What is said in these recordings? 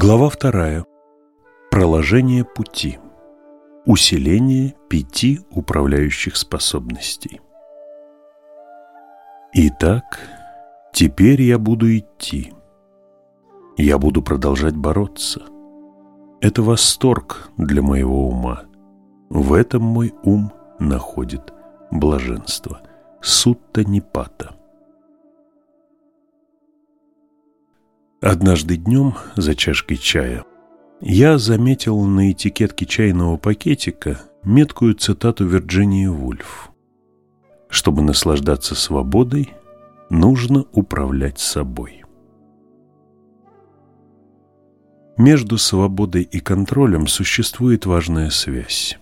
Глава вторая. Проложение пути. Усиление пяти управляющих способностей. Итак, теперь я буду идти. Я буду продолжать бороться. Это восторг для моего ума. В этом мой ум находит блаженство. Сутта Однажды днем за чашкой чая я заметил на этикетке чайного пакетика меткую цитату Вирджинии Вульф. Чтобы наслаждаться свободой, нужно управлять собой. Между свободой и контролем существует важная связь.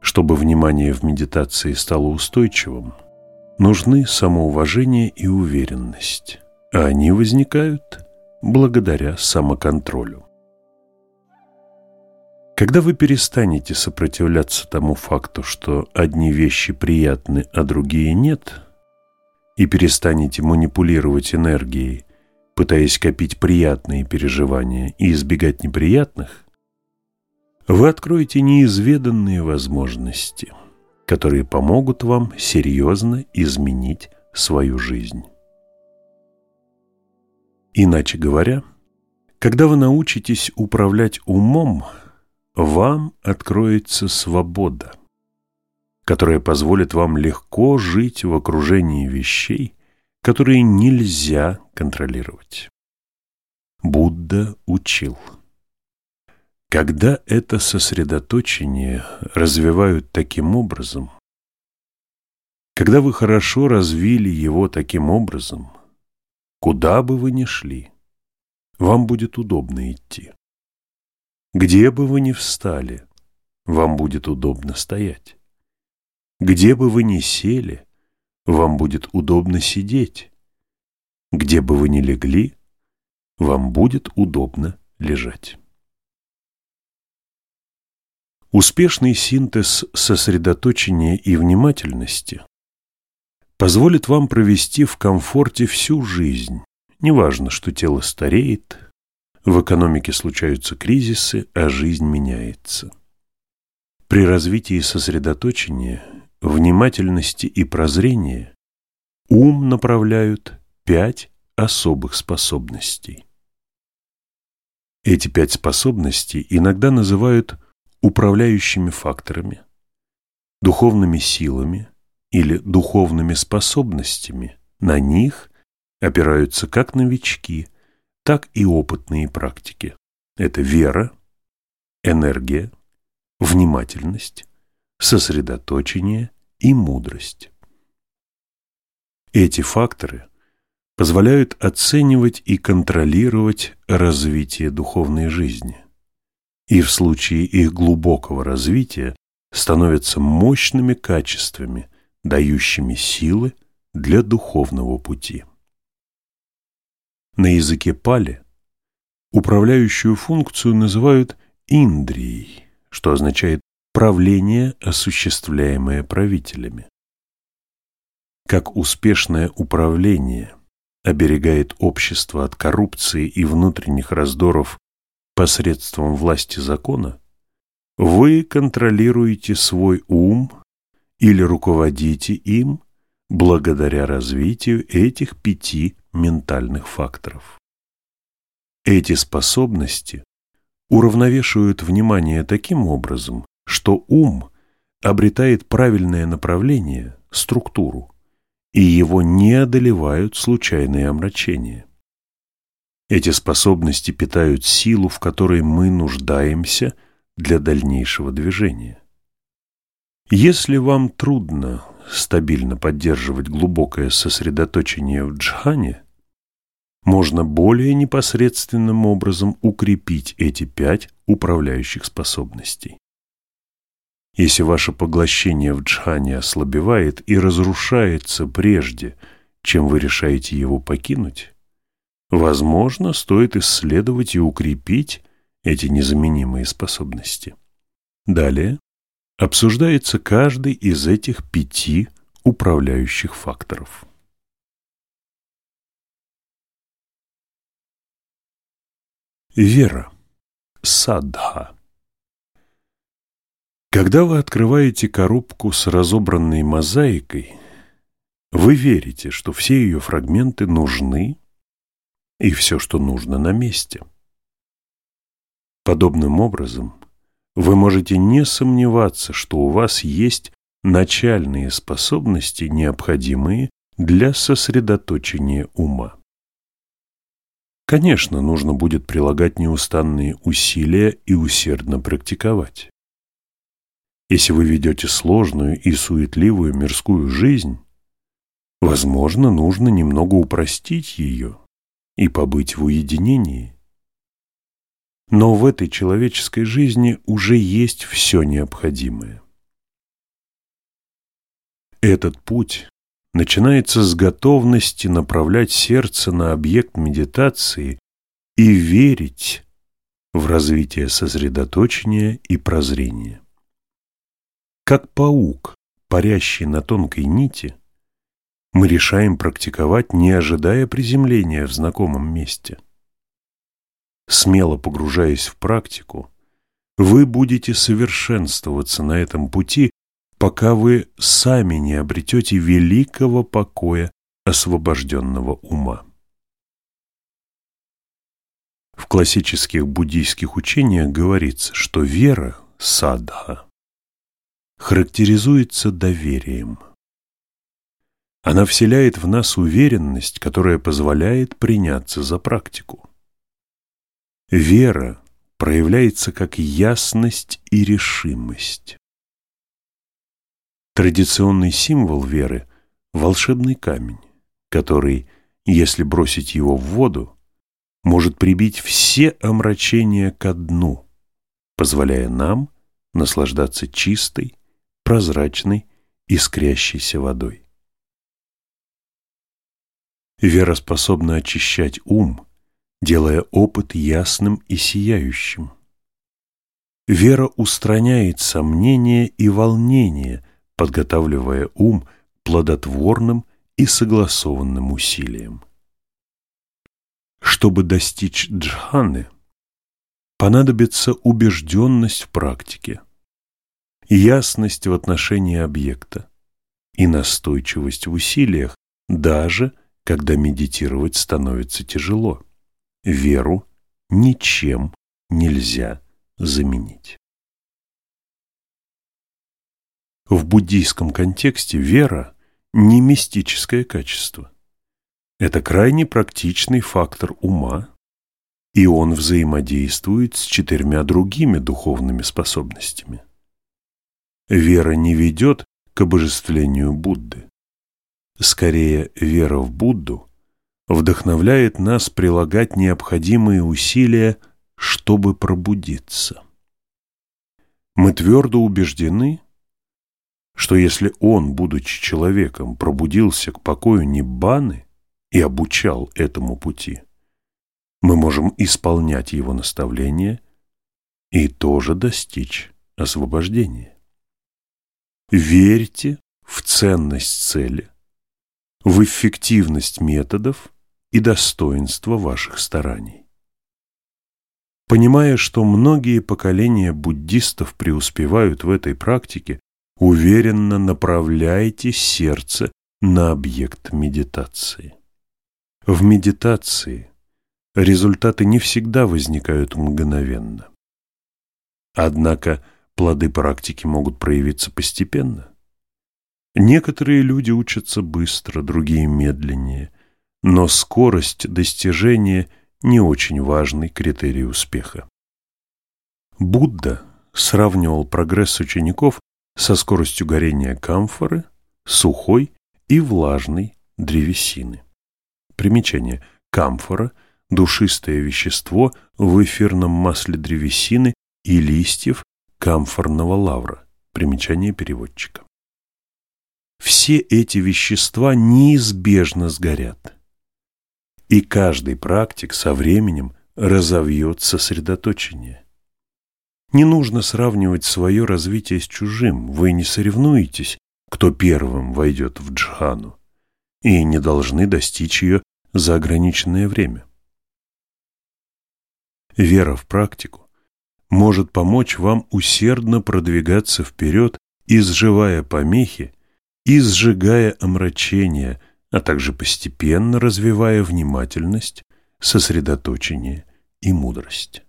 Чтобы внимание в медитации стало устойчивым, нужны самоуважение и уверенность а они возникают благодаря самоконтролю. Когда вы перестанете сопротивляться тому факту, что одни вещи приятны, а другие нет, и перестанете манипулировать энергией, пытаясь копить приятные переживания и избегать неприятных, вы откроете неизведанные возможности, которые помогут вам серьезно изменить свою жизнь. Иначе говоря, когда вы научитесь управлять умом, вам откроется свобода, которая позволит вам легко жить в окружении вещей, которые нельзя контролировать. Будда учил. Когда это сосредоточение развивают таким образом, когда вы хорошо развили его таким образом – Куда бы вы ни шли, вам будет удобно идти. Где бы вы ни встали, вам будет удобно стоять. Где бы вы ни сели, вам будет удобно сидеть. Где бы вы ни легли, вам будет удобно лежать. Успешный синтез сосредоточения и внимательности позволит вам провести в комфорте всю жизнь. Неважно, что тело стареет, в экономике случаются кризисы, а жизнь меняется. При развитии сосредоточения, внимательности и прозрения ум направляют пять особых способностей. Эти пять способностей иногда называют управляющими факторами, духовными силами, или духовными способностями, на них опираются как новички, так и опытные практики. Это вера, энергия, внимательность, сосредоточение и мудрость. Эти факторы позволяют оценивать и контролировать развитие духовной жизни. И в случае их глубокого развития становятся мощными качествами, дающими силы для духовного пути. На языке пали управляющую функцию называют индрией, что означает правление, осуществляемое правителями. Как успешное управление оберегает общество от коррупции и внутренних раздоров посредством власти закона, вы контролируете свой ум или руководите им благодаря развитию этих пяти ментальных факторов. Эти способности уравновешивают внимание таким образом, что ум обретает правильное направление, структуру, и его не одолевают случайные омрачения. Эти способности питают силу, в которой мы нуждаемся для дальнейшего движения. Если вам трудно стабильно поддерживать глубокое сосредоточение в джхане, можно более непосредственным образом укрепить эти пять управляющих способностей. Если ваше поглощение в джхане ослабевает и разрушается прежде, чем вы решаете его покинуть, возможно, стоит исследовать и укрепить эти незаменимые способности. Далее обсуждается каждый из этих пяти управляющих факторов. Вера. Садха. Когда вы открываете коробку с разобранной мозаикой, вы верите, что все ее фрагменты нужны и все, что нужно, на месте. Подобным образом вы можете не сомневаться, что у вас есть начальные способности, необходимые для сосредоточения ума. Конечно, нужно будет прилагать неустанные усилия и усердно практиковать. Если вы ведете сложную и суетливую мирскую жизнь, возможно, нужно немного упростить ее и побыть в уединении. Но в этой человеческой жизни уже есть все необходимое. Этот путь начинается с готовности направлять сердце на объект медитации и верить в развитие сосредоточения и прозрения. Как паук, парящий на тонкой нити, мы решаем практиковать, не ожидая приземления в знакомом месте. Смело погружаясь в практику, вы будете совершенствоваться на этом пути пока вы сами не обретете великого покоя освобожденного ума. В классических буддийских учениях говорится, что вера, садха, характеризуется доверием. Она вселяет в нас уверенность, которая позволяет приняться за практику. Вера проявляется как ясность и решимость. Традиционный символ веры – волшебный камень, который, если бросить его в воду, может прибить все омрачения ко дну, позволяя нам наслаждаться чистой, прозрачной, искрящейся водой. Вера способна очищать ум, делая опыт ясным и сияющим. Вера устраняет сомнения и волнения – подготавливая ум плодотворным и согласованным усилием. Чтобы достичь джханы, понадобится убежденность в практике, ясность в отношении объекта и настойчивость в усилиях, даже когда медитировать становится тяжело. Веру ничем нельзя заменить. В буддийском контексте вера – не мистическое качество. Это крайне практичный фактор ума, и он взаимодействует с четырьмя другими духовными способностями. Вера не ведет к обожествлению Будды. Скорее, вера в Будду вдохновляет нас прилагать необходимые усилия, чтобы пробудиться. Мы твердо убеждены, что если он, будучи человеком, пробудился к покою Ниббаны и обучал этому пути, мы можем исполнять его наставления и тоже достичь освобождения. Верьте в ценность цели, в эффективность методов и достоинство ваших стараний. Понимая, что многие поколения буддистов преуспевают в этой практике, уверенно направляйте сердце на объект медитации. В медитации результаты не всегда возникают мгновенно. Однако плоды практики могут проявиться постепенно. Некоторые люди учатся быстро, другие медленнее, но скорость достижения не очень важный критерий успеха. Будда сравнивал прогресс учеников со скоростью горения камфоры, сухой и влажной древесины. Примечание. Камфора – душистое вещество в эфирном масле древесины и листьев камфорного лавра. Примечание переводчика. Все эти вещества неизбежно сгорят. И каждый практик со временем разовьет сосредоточение. Не нужно сравнивать свое развитие с чужим. Вы не соревнуетесь, кто первым войдет в джхану, и не должны достичь ее за ограниченное время. Вера в практику может помочь вам усердно продвигаться вперед, изживая помехи и сжигая омрачения, а также постепенно развивая внимательность, сосредоточение и мудрость.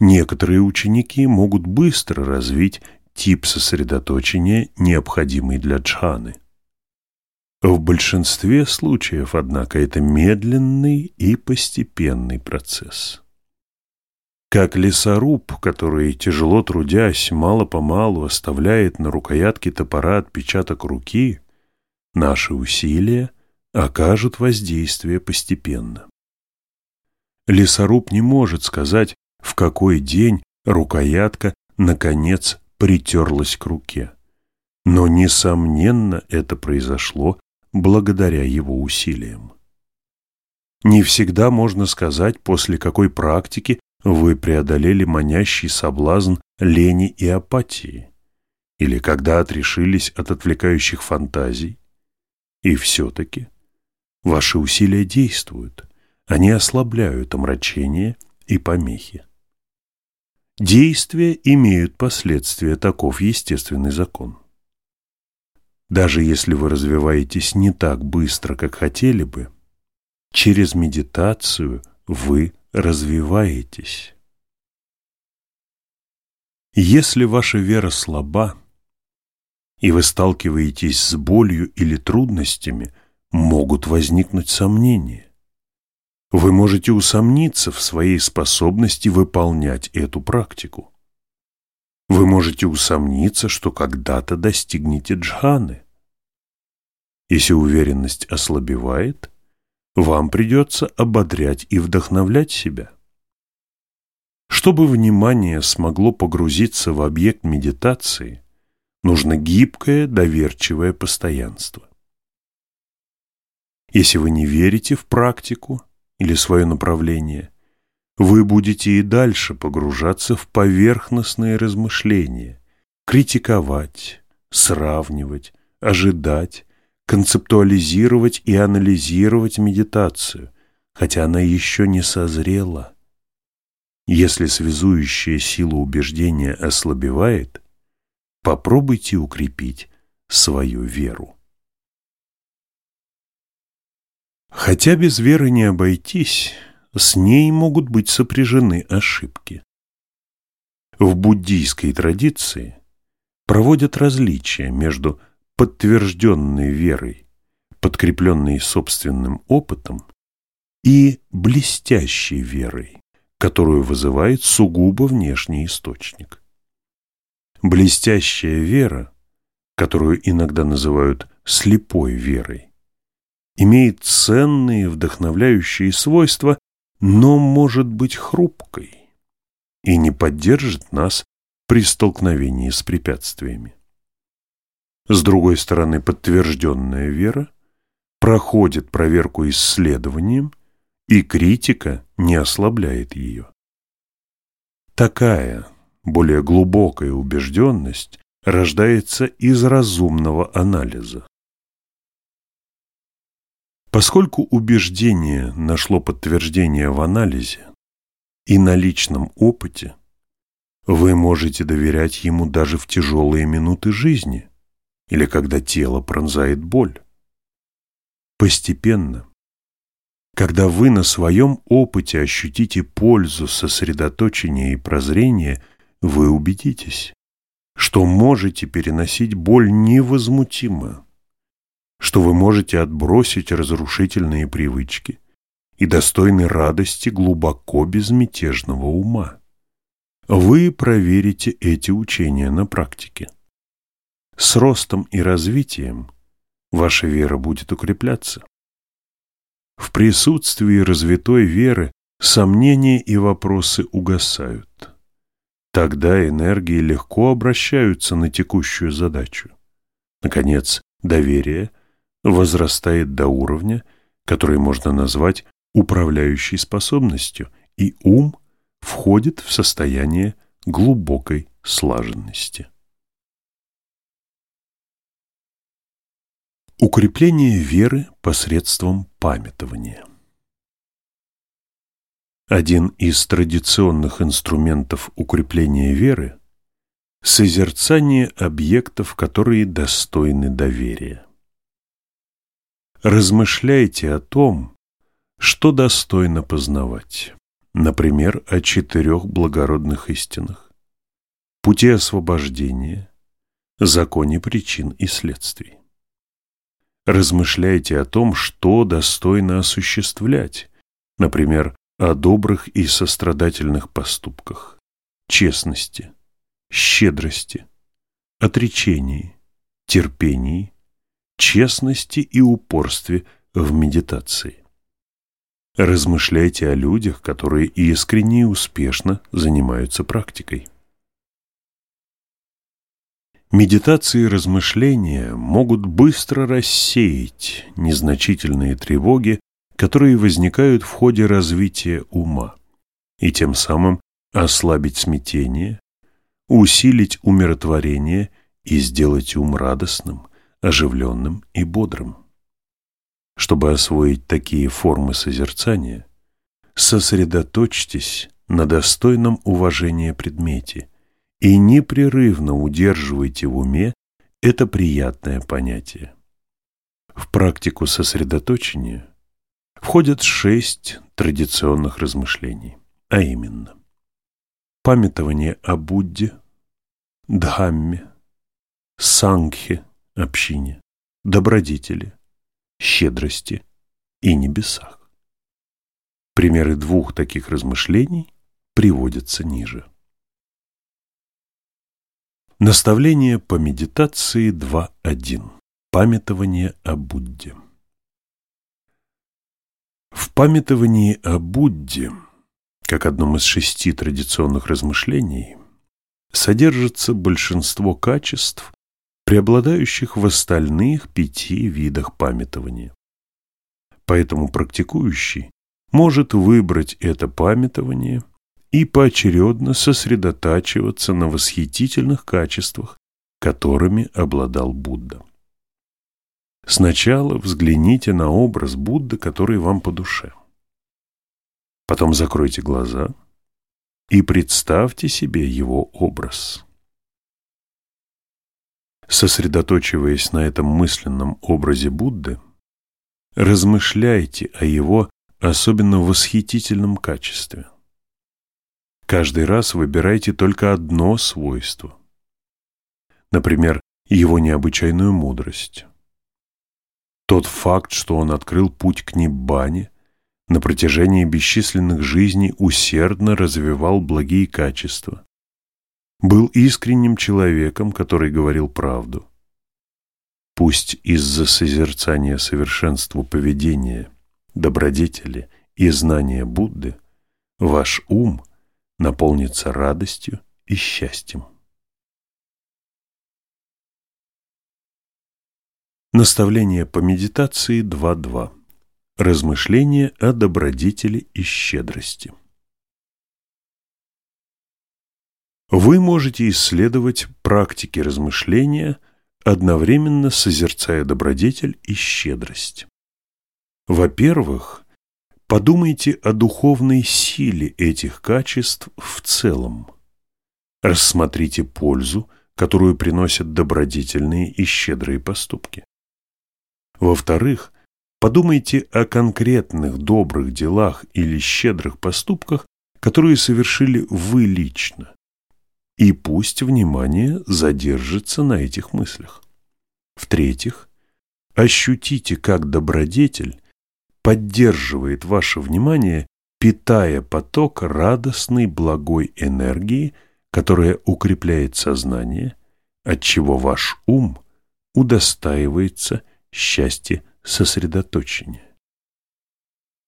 Некоторые ученики могут быстро развить тип сосредоточения, необходимый для джханы. В большинстве случаев, однако, это медленный и постепенный процесс. Как лесоруб, который, тяжело трудясь, мало-помалу оставляет на рукоятке топора отпечаток руки, наши усилия окажут воздействие постепенно. Лесоруб не может сказать, в какой день рукоятка, наконец, притерлась к руке. Но, несомненно, это произошло благодаря его усилиям. Не всегда можно сказать, после какой практики вы преодолели манящий соблазн лени и апатии, или когда отрешились от отвлекающих фантазий. И все-таки ваши усилия действуют, они ослабляют омрачение и помехи. Действия имеют последствия, таков естественный закон. Даже если вы развиваетесь не так быстро, как хотели бы, через медитацию вы развиваетесь. Если ваша вера слаба, и вы сталкиваетесь с болью или трудностями, могут возникнуть сомнения. Вы можете усомниться в своей способности выполнять эту практику. Вы можете усомниться, что когда-то достигнете джханы. Если уверенность ослабевает, вам придется ободрять и вдохновлять себя. Чтобы внимание смогло погрузиться в объект медитации, нужно гибкое, доверчивое постоянство. Если вы не верите в практику, или свое направление, вы будете и дальше погружаться в поверхностные размышления, критиковать, сравнивать, ожидать, концептуализировать и анализировать медитацию, хотя она еще не созрела. Если связующая сила убеждения ослабевает, попробуйте укрепить свою веру. Хотя без веры не обойтись, с ней могут быть сопряжены ошибки. В буддийской традиции проводят различия между подтвержденной верой, подкрепленной собственным опытом, и блестящей верой, которую вызывает сугубо внешний источник. Блестящая вера, которую иногда называют слепой верой, имеет ценные вдохновляющие свойства, но может быть хрупкой и не поддержит нас при столкновении с препятствиями. С другой стороны, подтвержденная вера проходит проверку исследованием, и критика не ослабляет ее. Такая, более глубокая убежденность рождается из разумного анализа. Поскольку убеждение нашло подтверждение в анализе и на личном опыте, вы можете доверять ему даже в тяжелые минуты жизни или когда тело пронзает боль. Постепенно, когда вы на своем опыте ощутите пользу сосредоточения и прозрения, вы убедитесь, что можете переносить боль невозмутимо что вы можете отбросить разрушительные привычки и достойны радости глубоко безмятежного ума. Вы проверите эти учения на практике. С ростом и развитием ваша вера будет укрепляться. В присутствии развитой веры сомнения и вопросы угасают. Тогда энергии легко обращаются на текущую задачу. Наконец, доверие – возрастает до уровня, который можно назвать управляющей способностью, и ум входит в состояние глубокой слаженности. Укрепление веры посредством памятования Один из традиционных инструментов укрепления веры – созерцание объектов, которые достойны доверия. Размышляйте о том, что достойно познавать, например, о четырех благородных истинах, пути освобождения, законе причин и следствий. Размышляйте о том, что достойно осуществлять, например, о добрых и сострадательных поступках, честности, щедрости, отречении, терпении, честности и упорстве в медитации. Размышляйте о людях, которые искренне и успешно занимаются практикой. Медитации и размышления могут быстро рассеять незначительные тревоги, которые возникают в ходе развития ума, и тем самым ослабить смятение, усилить умиротворение и сделать ум радостным, оживленным и бодрым. Чтобы освоить такие формы созерцания, сосредоточьтесь на достойном уважении предмете – и непрерывно удерживайте в уме это приятное понятие. В практику сосредоточения входят шесть традиционных размышлений, а именно памятование о Будде, Дхамме, Сангхе, общине, добродетели, щедрости и небесах. Примеры двух таких размышлений приводятся ниже. Наставление по медитации 2.1. Памятование о Будде. В памятовании о Будде, как одном из шести традиционных размышлений, содержится большинство качеств, преобладающих в остальных пяти видах памятования. Поэтому практикующий может выбрать это памятование – и поочередно сосредотачиваться на восхитительных качествах, которыми обладал Будда. Сначала взгляните на образ Будды, который вам по душе. Потом закройте глаза и представьте себе его образ. Сосредоточиваясь на этом мысленном образе Будды, размышляйте о его особенно восхитительном качестве. Каждый раз выбирайте только одно свойство. Например, его необычайную мудрость. Тот факт, что он открыл путь к Ниббане, на протяжении бесчисленных жизней усердно развивал благие качества. Был искренним человеком, который говорил правду. Пусть из-за созерцания совершенства поведения, добродетели и знания Будды ваш ум – наполнится радостью и счастьем. Наставление по медитации 2.2. Размышления о добродетели и щедрости. Вы можете исследовать практики размышления, одновременно созерцая добродетель и щедрость. Во-первых, Подумайте о духовной силе этих качеств в целом. Рассмотрите пользу, которую приносят добродетельные и щедрые поступки. Во-вторых, подумайте о конкретных добрых делах или щедрых поступках, которые совершили вы лично. И пусть внимание задержится на этих мыслях. В-третьих, ощутите, как добродетель поддерживает ваше внимание, питая поток радостной благой энергии, которая укрепляет сознание, отчего ваш ум удостаивается счастья сосредоточения.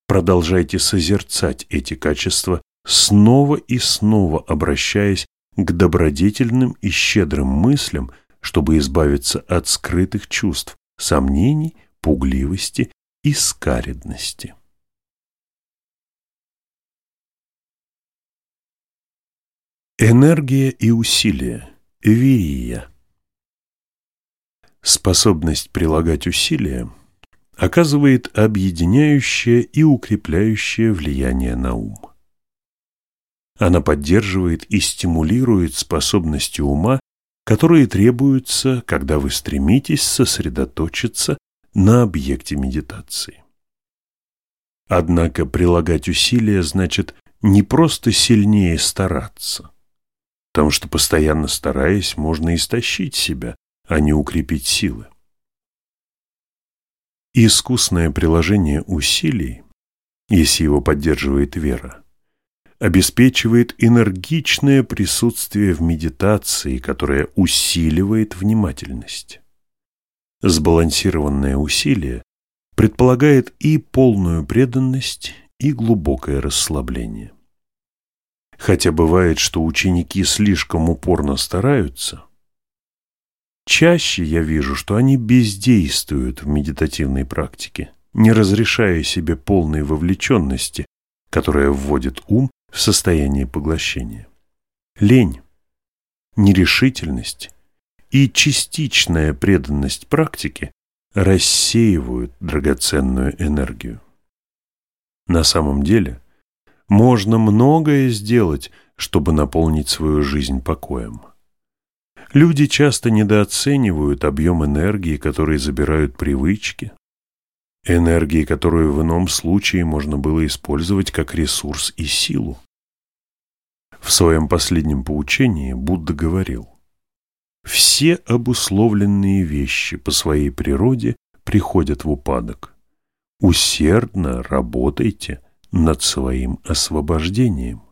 Продолжайте созерцать эти качества, снова и снова обращаясь к добродетельным и щедрым мыслям, чтобы избавиться от скрытых чувств, сомнений, пугливости и скаредности. Энергия и усилие. Вия. Способность прилагать усилия оказывает объединяющее и укрепляющее влияние на ум. Она поддерживает и стимулирует способности ума, которые требуются, когда вы стремитесь сосредоточиться на объекте медитации. Однако прилагать усилия значит не просто сильнее стараться, потому что постоянно стараясь, можно истощить себя, а не укрепить силы. Искусное приложение усилий, если его поддерживает вера, обеспечивает энергичное присутствие в медитации, которое усиливает внимательность. Сбалансированное усилие предполагает и полную преданность, и глубокое расслабление. Хотя бывает, что ученики слишком упорно стараются, чаще я вижу, что они бездействуют в медитативной практике, не разрешая себе полной вовлеченности, которая вводит ум в состояние поглощения. Лень, нерешительность и частичная преданность практике рассеивают драгоценную энергию. На самом деле, можно многое сделать, чтобы наполнить свою жизнь покоем. Люди часто недооценивают объем энергии, который забирают привычки, энергии, которую в ином случае можно было использовать как ресурс и силу. В своем последнем поучении Будда говорил, «Все обусловленные вещи по своей природе приходят в упадок. Усердно работайте над своим освобождением».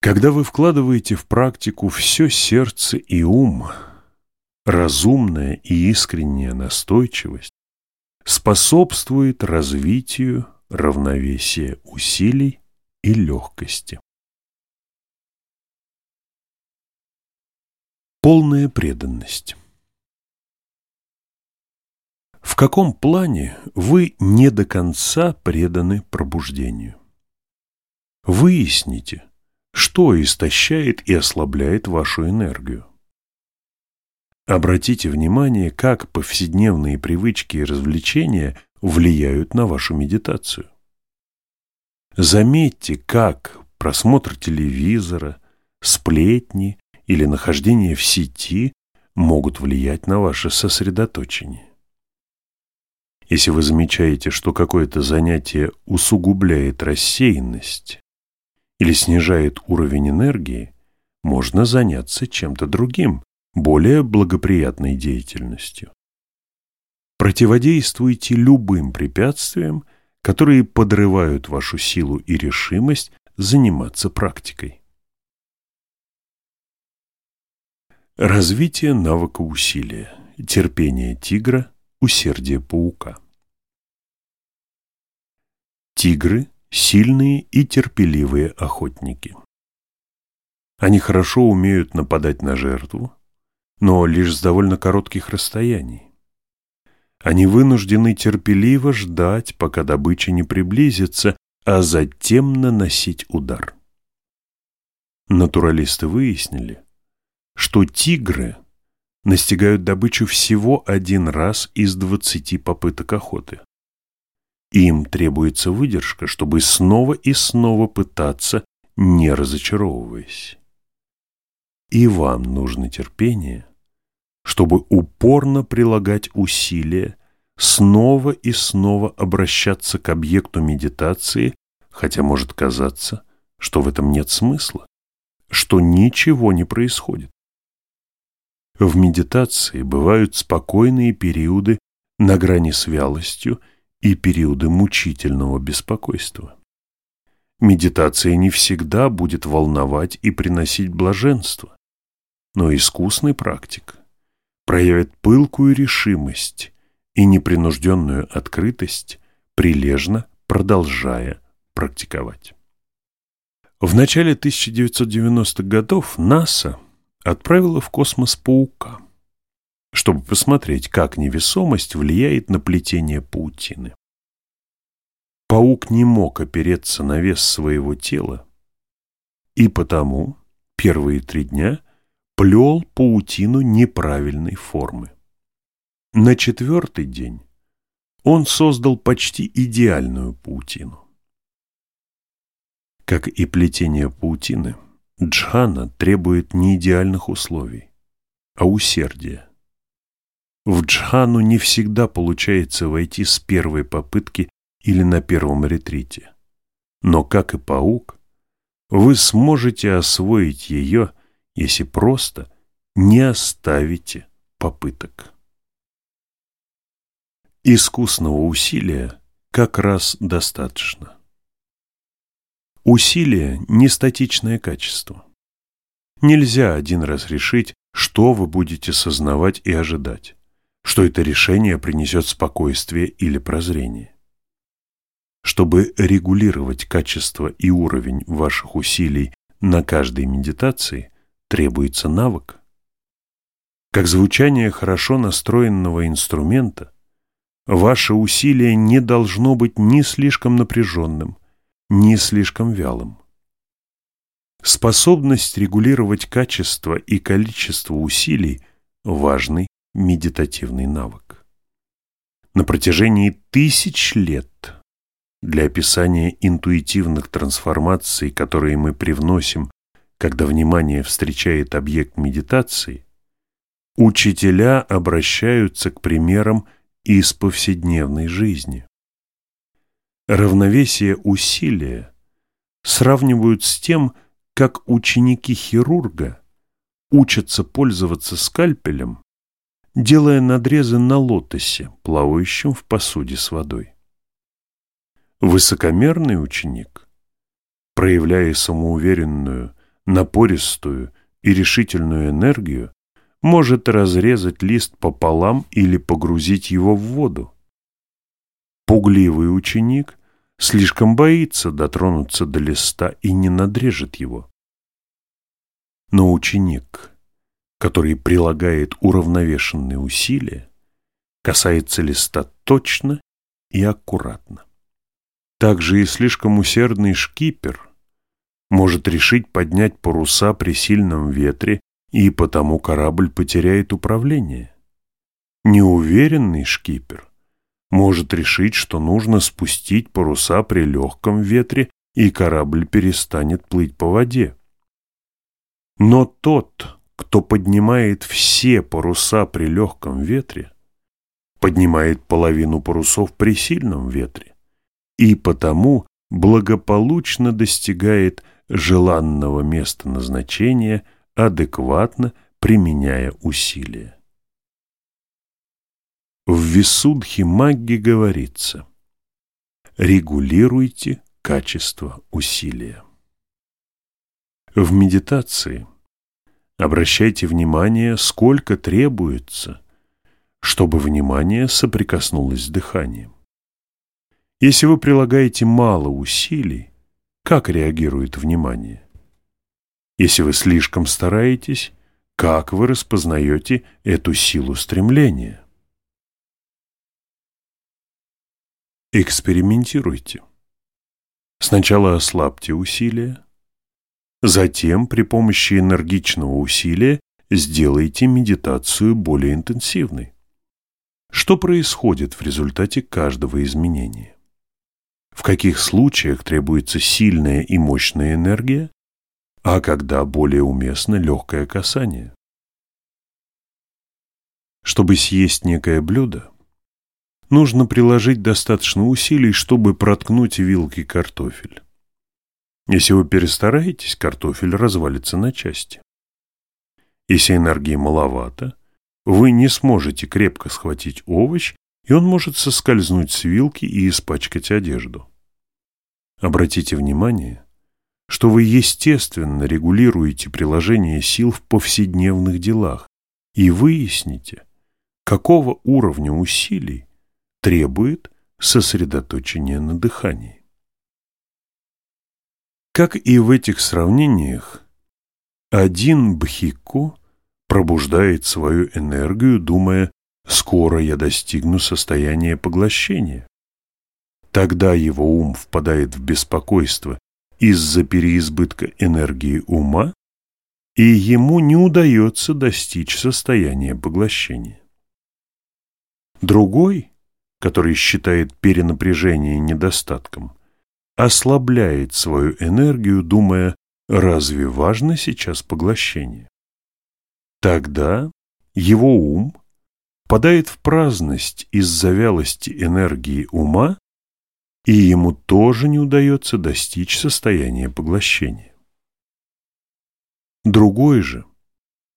Когда вы вкладываете в практику все сердце и ум, разумная и искренняя настойчивость способствует развитию равновесия усилий и легкости. Полная преданность. В каком плане вы не до конца преданы пробуждению? Выясните, что истощает и ослабляет вашу энергию. Обратите внимание, как повседневные привычки и развлечения влияют на вашу медитацию. Заметьте, как просмотр телевизора, сплетни или нахождение в сети могут влиять на ваше сосредоточение. Если вы замечаете, что какое-то занятие усугубляет рассеянность или снижает уровень энергии, можно заняться чем-то другим, более благоприятной деятельностью. Противодействуйте любым препятствиям, которые подрывают вашу силу и решимость заниматься практикой. Развитие навыка усилия, терпение тигра, усердие паука. Тигры – сильные и терпеливые охотники. Они хорошо умеют нападать на жертву, но лишь с довольно коротких расстояний. Они вынуждены терпеливо ждать, пока добыча не приблизится, а затем наносить удар. Натуралисты выяснили, что тигры настигают добычу всего один раз из двадцати попыток охоты. Им требуется выдержка, чтобы снова и снова пытаться, не разочаровываясь. И вам нужно терпение, чтобы упорно прилагать усилия, снова и снова обращаться к объекту медитации, хотя может казаться, что в этом нет смысла, что ничего не происходит. В медитации бывают спокойные периоды на грани с вялостью и периоды мучительного беспокойства. Медитация не всегда будет волновать и приносить блаженство, но искусный практик проявит пылкую решимость и непринужденную открытость, прилежно продолжая практиковать. В начале 1990-х годов НАСА отправила в космос паука, чтобы посмотреть, как невесомость влияет на плетение паутины. Паук не мог опереться на вес своего тела, и потому первые три дня плел паутину неправильной формы. На четвертый день он создал почти идеальную паутину. Как и плетение паутины, джхана требует не идеальных условий, а усердия. В джхану не всегда получается войти с первой попытки или на первом ретрите. Но, как и паук, вы сможете освоить ее, если просто не оставите попыток. Искусного усилия как раз достаточно. Усилие – не статичное качество. Нельзя один раз решить, что вы будете сознавать и ожидать, что это решение принесет спокойствие или прозрение. Чтобы регулировать качество и уровень ваших усилий на каждой медитации, требуется навык. Как звучание хорошо настроенного инструмента, ваше усилие не должно быть ни слишком напряженным, ни слишком вялым. Способность регулировать качество и количество усилий – важный медитативный навык. На протяжении тысяч лет для описания интуитивных трансформаций, которые мы привносим, когда внимание встречает объект медитации, учителя обращаются к примерам из повседневной жизни. Равновесие усилия сравнивают с тем, как ученики хирурга учатся пользоваться скальпелем, делая надрезы на лотосе, плавающем в посуде с водой. Высокомерный ученик, проявляя самоуверенную, напористую и решительную энергию, может разрезать лист пополам или погрузить его в воду. Пугливый ученик слишком боится дотронуться до листа и не надрежет его. Но ученик, который прилагает уравновешенные усилия, касается листа точно и аккуратно. Также и слишком усердный шкипер может решить поднять паруса при сильном ветре, и потому корабль потеряет управление. Неуверенный шкипер может решить, что нужно спустить паруса при легком ветре, и корабль перестанет плыть по воде. Но тот, кто поднимает все паруса при легком ветре, поднимает половину парусов при сильном ветре и потому благополучно достигает желанного места назначения, адекватно применяя усилия. В Висудхи Магги говорится «Регулируйте качество усилия». В медитации обращайте внимание, сколько требуется, чтобы внимание соприкоснулось с дыханием. Если вы прилагаете мало усилий, как реагирует внимание? Если вы слишком стараетесь, как вы распознаете эту силу стремления? Экспериментируйте. Сначала ослабьте усилия, затем при помощи энергичного усилия сделайте медитацию более интенсивной. Что происходит в результате каждого изменения? в каких случаях требуется сильная и мощная энергия, а когда более уместно легкое касание. Чтобы съесть некое блюдо, нужно приложить достаточно усилий, чтобы проткнуть вилкой картофель. Если вы перестараетесь, картофель развалится на части. Если энергии маловато, вы не сможете крепко схватить овощ и он может соскользнуть с вилки и испачкать одежду. Обратите внимание, что вы естественно регулируете приложение сил в повседневных делах и выясните, какого уровня усилий требует сосредоточение на дыхании. Как и в этих сравнениях, один бхикку пробуждает свою энергию, думая Скоро я достигну состояния поглощения. Тогда его ум впадает в беспокойство из-за переизбытка энергии ума, и ему не удается достичь состояния поглощения. Другой, который считает перенапряжение недостатком, ослабляет свою энергию, думая, разве важно сейчас поглощение? Тогда его ум впадает в праздность из-за вялости энергии ума, и ему тоже не удается достичь состояния поглощения. Другой же,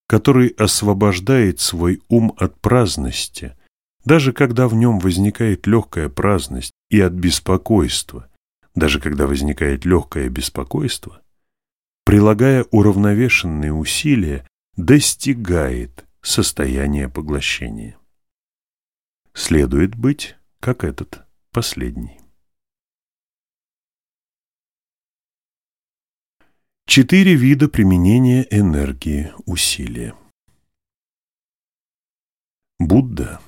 который освобождает свой ум от праздности, даже когда в нем возникает легкая праздность и от беспокойства, даже когда возникает легкое беспокойство, прилагая уравновешенные усилия, достигает состояния поглощения. Следует быть, как этот последний. Четыре вида применения энергии усилия. Будда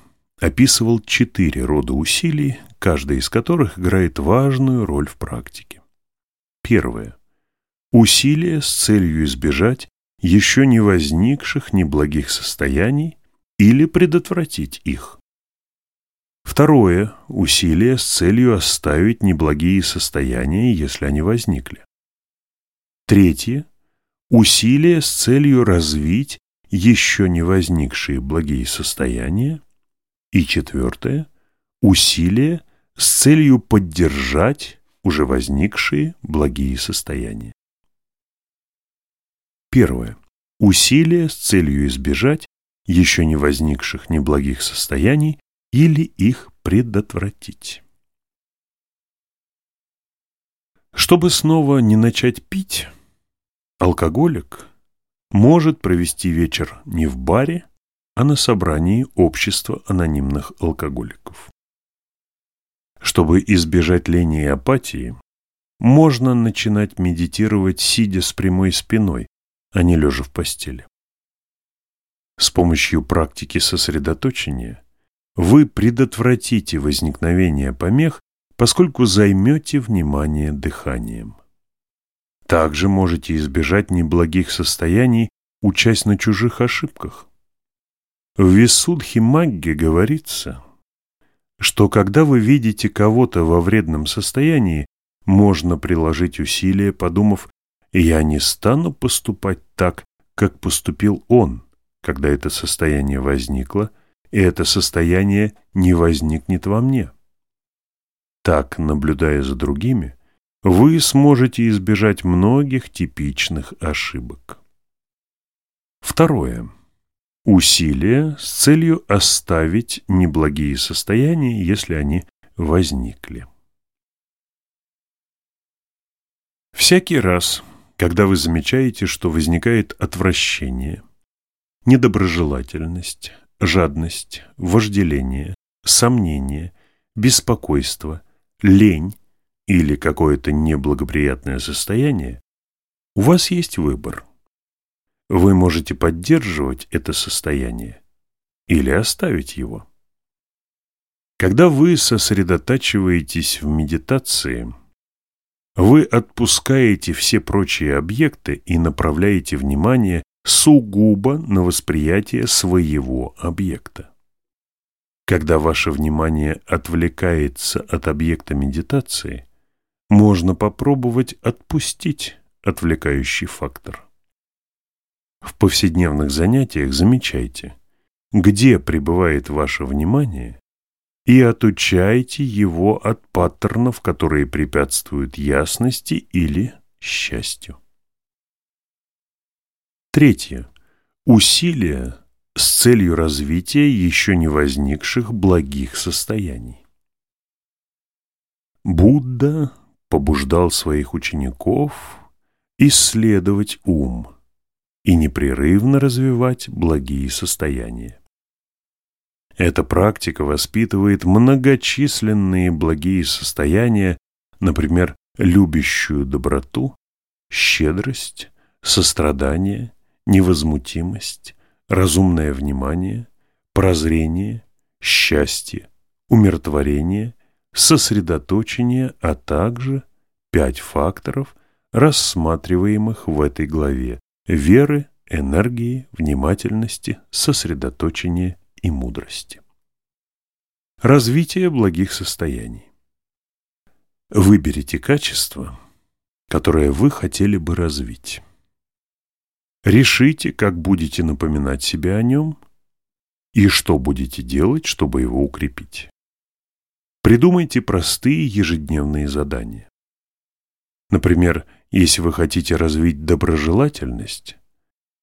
описывал четыре рода усилий, каждый из которых играет важную роль в практике. Первое. Усилие с целью избежать еще не возникших неблагих состояний или предотвратить их. Второе. Усилие с целью оставить неблагие состояния, если они возникли. Третье. Усилие с целью развить еще не возникшие благие состояния. И четвертое. Усилие с целью поддержать уже возникшие благие состояния. Первое. Усилие с целью избежать еще не возникших неблагих состояний или их предотвратить. Чтобы снова не начать пить, алкоголик может провести вечер не в баре, а на собрании общества анонимных алкоголиков. Чтобы избежать лени и апатии, можно начинать медитировать, сидя с прямой спиной, а не лежа в постели. С помощью практики сосредоточения вы предотвратите возникновение помех, поскольку займете внимание дыханием. Также можете избежать неблагих состояний, учась на чужих ошибках. В Висудхи Магге говорится, что когда вы видите кого-то во вредном состоянии, можно приложить усилия, подумав, «я не стану поступать так, как поступил он, когда это состояние возникло, и это состояние не возникнет во мне». Так, наблюдая за другими, вы сможете избежать многих типичных ошибок. Второе. Усилия с целью оставить неблагие состояния, если они возникли. Всякий раз, когда вы замечаете, что возникает отвращение, недоброжелательность, жадность, вожделение, сомнение, беспокойство, лень или какое-то неблагоприятное состояние, у вас есть выбор. Вы можете поддерживать это состояние или оставить его. Когда вы сосредотачиваетесь в медитации, вы отпускаете все прочие объекты и направляете внимание сугубо на восприятие своего объекта. Когда ваше внимание отвлекается от объекта медитации, можно попробовать отпустить отвлекающий фактор. В повседневных занятиях замечайте, где пребывает ваше внимание, и отучайте его от паттернов, которые препятствуют ясности или счастью. Третье. Усилия с целью развития еще не возникших благих состояний. Будда побуждал своих учеников исследовать ум и непрерывно развивать благие состояния. Эта практика воспитывает многочисленные благие состояния, например, любящую доброту, щедрость, сострадание, невозмутимость, разумное внимание, прозрение, счастье, умиротворение, сосредоточение, а также пять факторов, рассматриваемых в этой главе – веры, энергии, внимательности, сосредоточения и мудрости. Развитие благих состояний Выберите качество, которое вы хотели бы развить. Решите, как будете напоминать себе о нем и что будете делать, чтобы его укрепить. Придумайте простые ежедневные задания. Например, если вы хотите развить доброжелательность,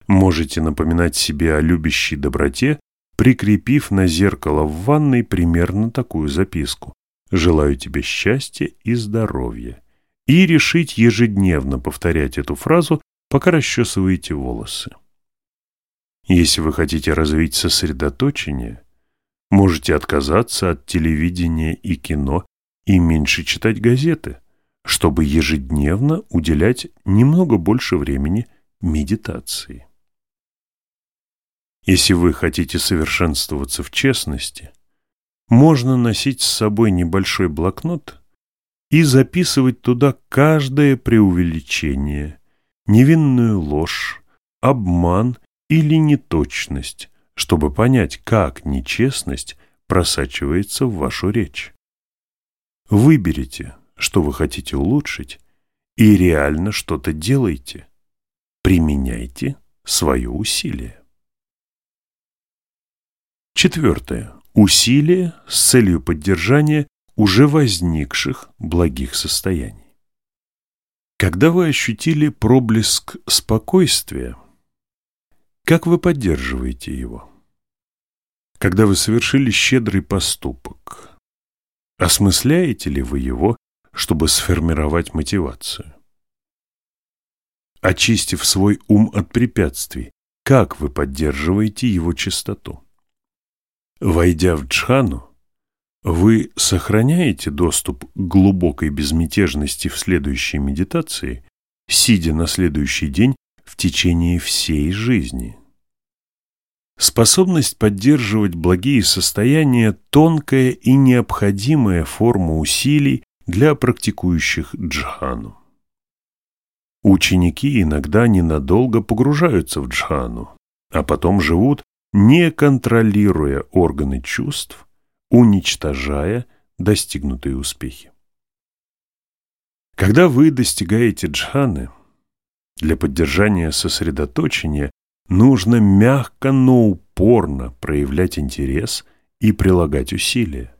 можете напоминать себе о любящей доброте, прикрепив на зеркало в ванной примерно такую записку. «Желаю тебе счастья и здоровья» и решить ежедневно повторять эту фразу, пока расчесываете волосы. Если вы хотите развить сосредоточение, можете отказаться от телевидения и кино и меньше читать газеты, чтобы ежедневно уделять немного больше времени медитации. Если вы хотите совершенствоваться в честности, можно носить с собой небольшой блокнот и записывать туда каждое преувеличение, невинную ложь, обман или неточность, чтобы понять, как нечестность просачивается в вашу речь. Выберите, что вы хотите улучшить, и реально что-то делайте. Применяйте свое усилие. Четвертое. Усилие с целью поддержания уже возникших благих состояний. Когда вы ощутили проблеск спокойствия, как вы поддерживаете его? Когда вы совершили щедрый поступок, осмысляете ли вы его чтобы сформировать мотивацию. Очистив свой ум от препятствий, как вы поддерживаете его чистоту? Войдя в джхану, вы сохраняете доступ к глубокой безмятежности в следующей медитации, сидя на следующий день в течение всей жизни. Способность поддерживать благие состояния – тонкая и необходимая форма усилий, для практикующих джхану. Ученики иногда ненадолго погружаются в джхану, а потом живут, не контролируя органы чувств, уничтожая достигнутые успехи. Когда вы достигаете джханы, для поддержания сосредоточения нужно мягко, но упорно проявлять интерес и прилагать усилия.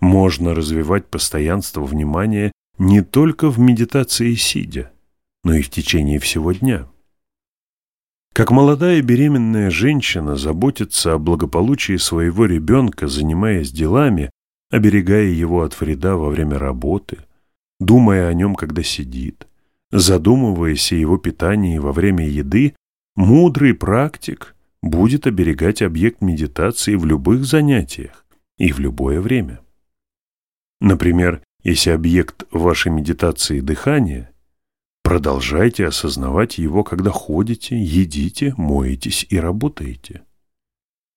Можно развивать постоянство внимания не только в медитации сидя, но и в течение всего дня. Как молодая беременная женщина заботится о благополучии своего ребенка, занимаясь делами, оберегая его от вреда во время работы, думая о нем, когда сидит, задумываясь о его питании во время еды, мудрый практик будет оберегать объект медитации в любых занятиях и в любое время. Например, если объект вашей медитации – дыхание, продолжайте осознавать его, когда ходите, едите, моетесь и работаете.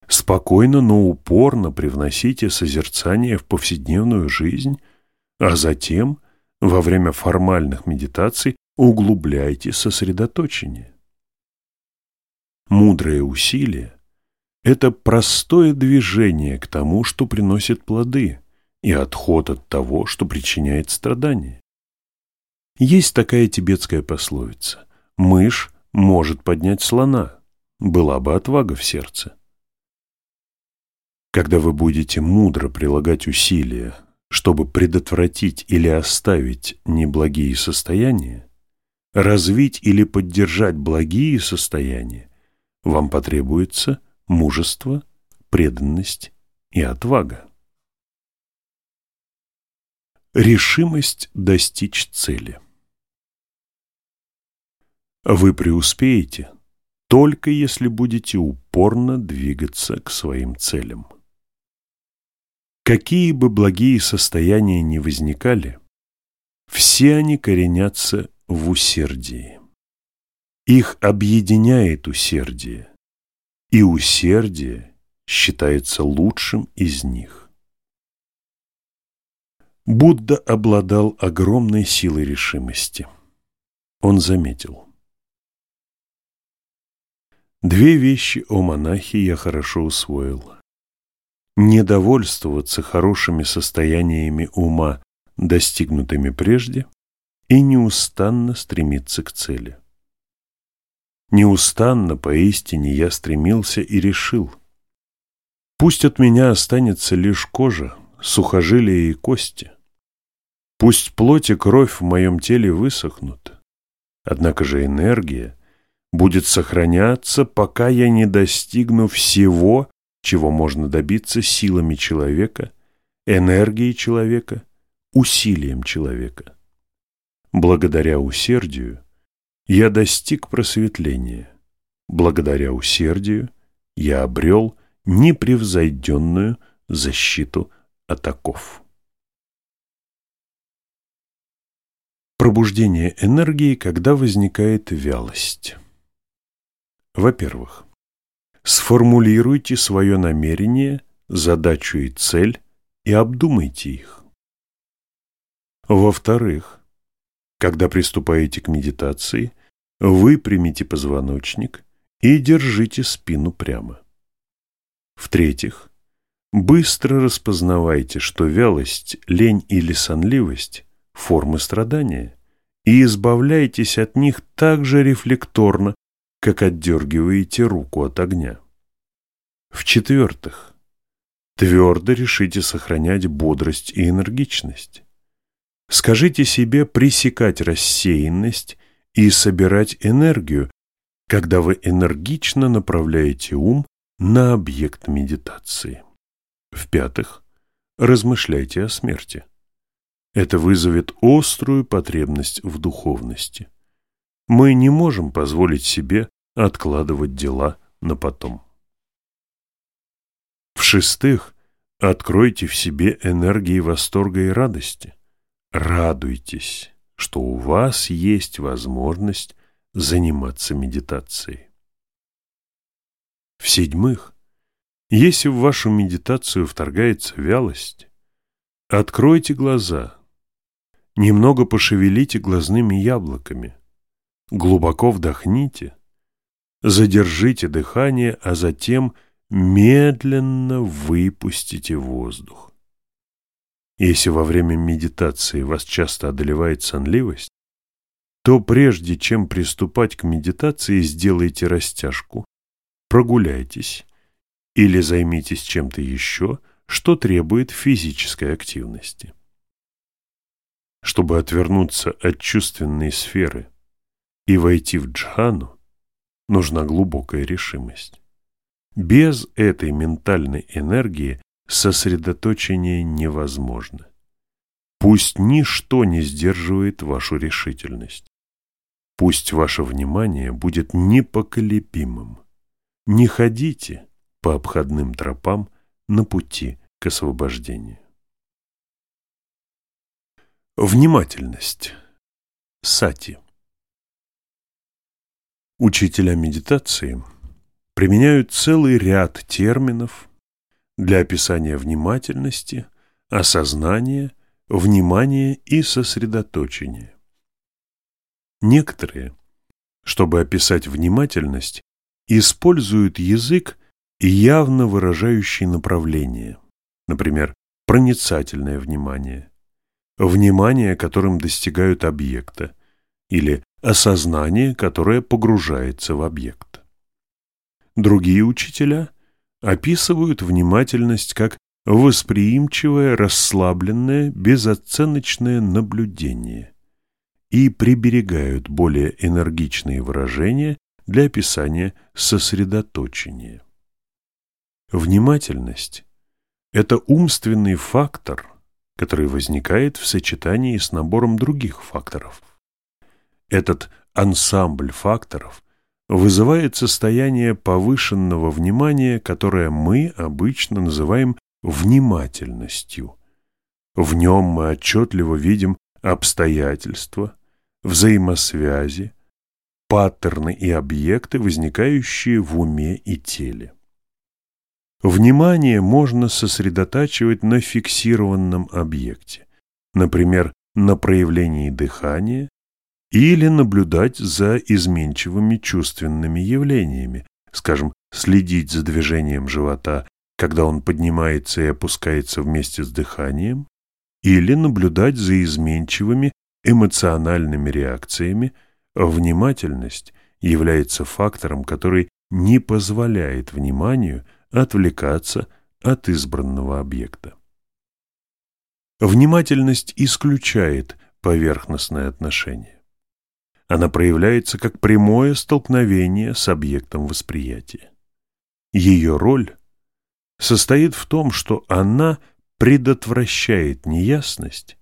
Спокойно, но упорно привносите созерцание в повседневную жизнь, а затем, во время формальных медитаций, углубляйте сосредоточение. Мудрое усилие – это простое движение к тому, что приносит плоды – и отход от того, что причиняет страдания. Есть такая тибетская пословица «Мышь может поднять слона, была бы отвага в сердце». Когда вы будете мудро прилагать усилия, чтобы предотвратить или оставить неблагие состояния, развить или поддержать благие состояния, вам потребуется мужество, преданность и отвага. Решимость достичь цели. Вы преуспеете только если будете упорно двигаться к своим целям. Какие бы благие состояния ни возникали, все они коренятся в усердии. Их объединяет усердие, и усердие считается лучшим из них. Будда обладал огромной силой решимости. Он заметил. Две вещи о монахе я хорошо усвоил. Не довольствоваться хорошими состояниями ума достигнутыми прежде, и неустанно стремиться к цели. Неустанно поистине я стремился и решил. Пусть от меня останется лишь кожа, сухожилия и кости. Пусть плоть и кровь в моем теле высохнут. Однако же энергия будет сохраняться, пока я не достигну всего, чего можно добиться силами человека, энергией человека, усилием человека. Благодаря усердию я достиг просветления. Благодаря усердию я обрел непревзойденную защиту от оков. Пробуждение энергии, когда возникает вялость. Во-первых, сформулируйте свое намерение, задачу и цель и обдумайте их. Во-вторых, когда приступаете к медитации, выпрямите позвоночник и держите спину прямо. В-третьих, быстро распознавайте, что вялость, лень или сонливость – формы страдания, и избавляйтесь от них так же рефлекторно, как отдергиваете руку от огня. В-четвертых, твердо решите сохранять бодрость и энергичность. Скажите себе пресекать рассеянность и собирать энергию, когда вы энергично направляете ум на объект медитации. В-пятых, размышляйте о смерти. Это вызовет острую потребность в духовности. Мы не можем позволить себе откладывать дела на потом. В-шестых, откройте в себе энергии восторга и радости. Радуйтесь, что у вас есть возможность заниматься медитацией. В-седьмых, если в вашу медитацию вторгается вялость, откройте глаза, немного пошевелите глазными яблоками, глубоко вдохните, задержите дыхание, а затем медленно выпустите воздух. Если во время медитации вас часто одолевает сонливость, то прежде чем приступать к медитации, сделайте растяжку, прогуляйтесь или займитесь чем-то еще, что требует физической активности. Чтобы отвернуться от чувственной сферы и войти в джхану, нужна глубокая решимость. Без этой ментальной энергии сосредоточение невозможно. Пусть ничто не сдерживает вашу решительность. Пусть ваше внимание будет непоколебимым. Не ходите по обходным тропам на пути к освобождению. Внимательность. Сати. Учителя медитации применяют целый ряд терминов, для описания внимательности, осознания, внимания и сосредоточения. Некоторые, чтобы описать внимательность, используют язык, явно выражающий направление, например, проницательное внимание, внимание, которым достигают объекта, или осознание, которое погружается в объект. Другие учителя – описывают внимательность как восприимчивое, расслабленное, безоценочное наблюдение и приберегают более энергичные выражения для описания сосредоточения. Внимательность – это умственный фактор, который возникает в сочетании с набором других факторов. Этот ансамбль факторов – вызывает состояние повышенного внимания, которое мы обычно называем внимательностью. В нем мы отчетливо видим обстоятельства, взаимосвязи, паттерны и объекты, возникающие в уме и теле. Внимание можно сосредотачивать на фиксированном объекте, например, на проявлении дыхания или наблюдать за изменчивыми чувственными явлениями, скажем, следить за движением живота, когда он поднимается и опускается вместе с дыханием, или наблюдать за изменчивыми эмоциональными реакциями, внимательность является фактором, который не позволяет вниманию отвлекаться от избранного объекта. Внимательность исключает поверхностное отношение. Она проявляется как прямое столкновение с объектом восприятия. Ее роль состоит в том, что она предотвращает неясность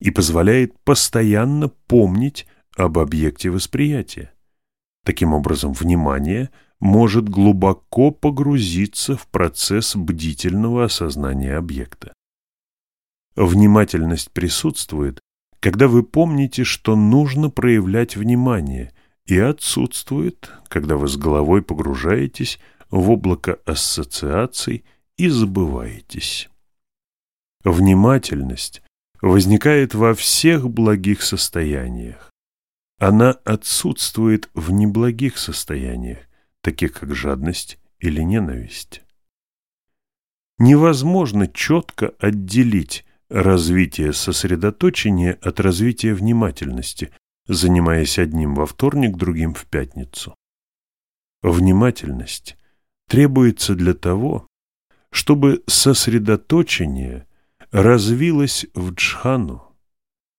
и позволяет постоянно помнить об объекте восприятия. Таким образом, внимание может глубоко погрузиться в процесс бдительного осознания объекта. Внимательность присутствует, когда вы помните, что нужно проявлять внимание, и отсутствует, когда вы с головой погружаетесь в облако ассоциаций и забываетесь. Внимательность возникает во всех благих состояниях. Она отсутствует в неблагих состояниях, таких как жадность или ненависть. Невозможно четко отделить развитие сосредоточения от развития внимательности, занимаясь одним во вторник, другим в пятницу. Внимательность требуется для того, чтобы сосредоточение развилось в джхану,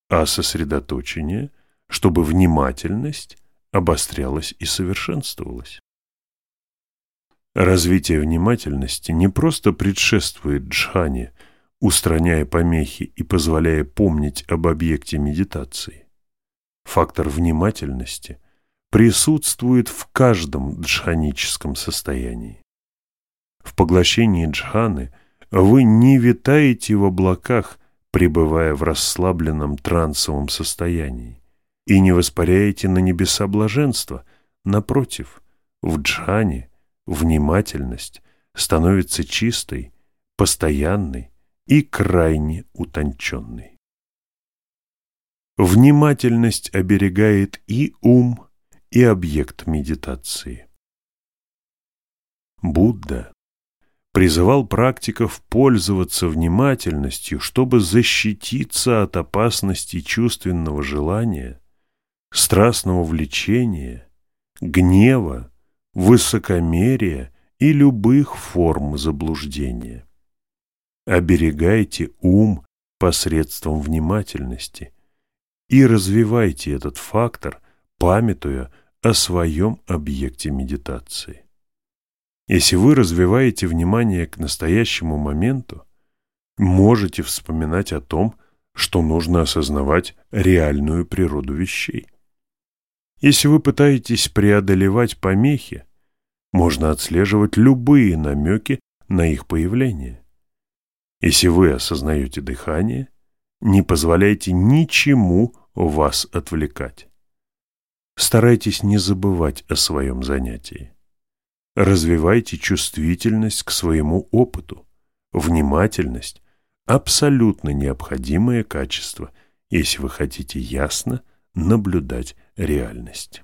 а сосредоточение, чтобы внимательность обострялась и совершенствовалась. Развитие внимательности не просто предшествует джхане, устраняя помехи и позволяя помнить об объекте медитации. Фактор внимательности присутствует в каждом джханическом состоянии. В поглощении джханы вы не витаете в облаках, пребывая в расслабленном трансовом состоянии, и не воспаряете на небеса блаженства. Напротив, в джхане внимательность становится чистой, постоянной и крайне утонченной. Внимательность оберегает и ум, и объект медитации. Будда призывал практиков пользоваться внимательностью, чтобы защититься от опасности чувственного желания, страстного влечения, гнева, высокомерия и любых форм заблуждения. Оберегайте ум посредством внимательности и развивайте этот фактор, памятуя о своем объекте медитации. Если вы развиваете внимание к настоящему моменту, можете вспоминать о том, что нужно осознавать реальную природу вещей. Если вы пытаетесь преодолевать помехи, можно отслеживать любые намеки на их появление. Если вы осознаете дыхание, не позволяйте ничему вас отвлекать. Старайтесь не забывать о своем занятии. Развивайте чувствительность к своему опыту, внимательность – абсолютно необходимое качество, если вы хотите ясно наблюдать реальность.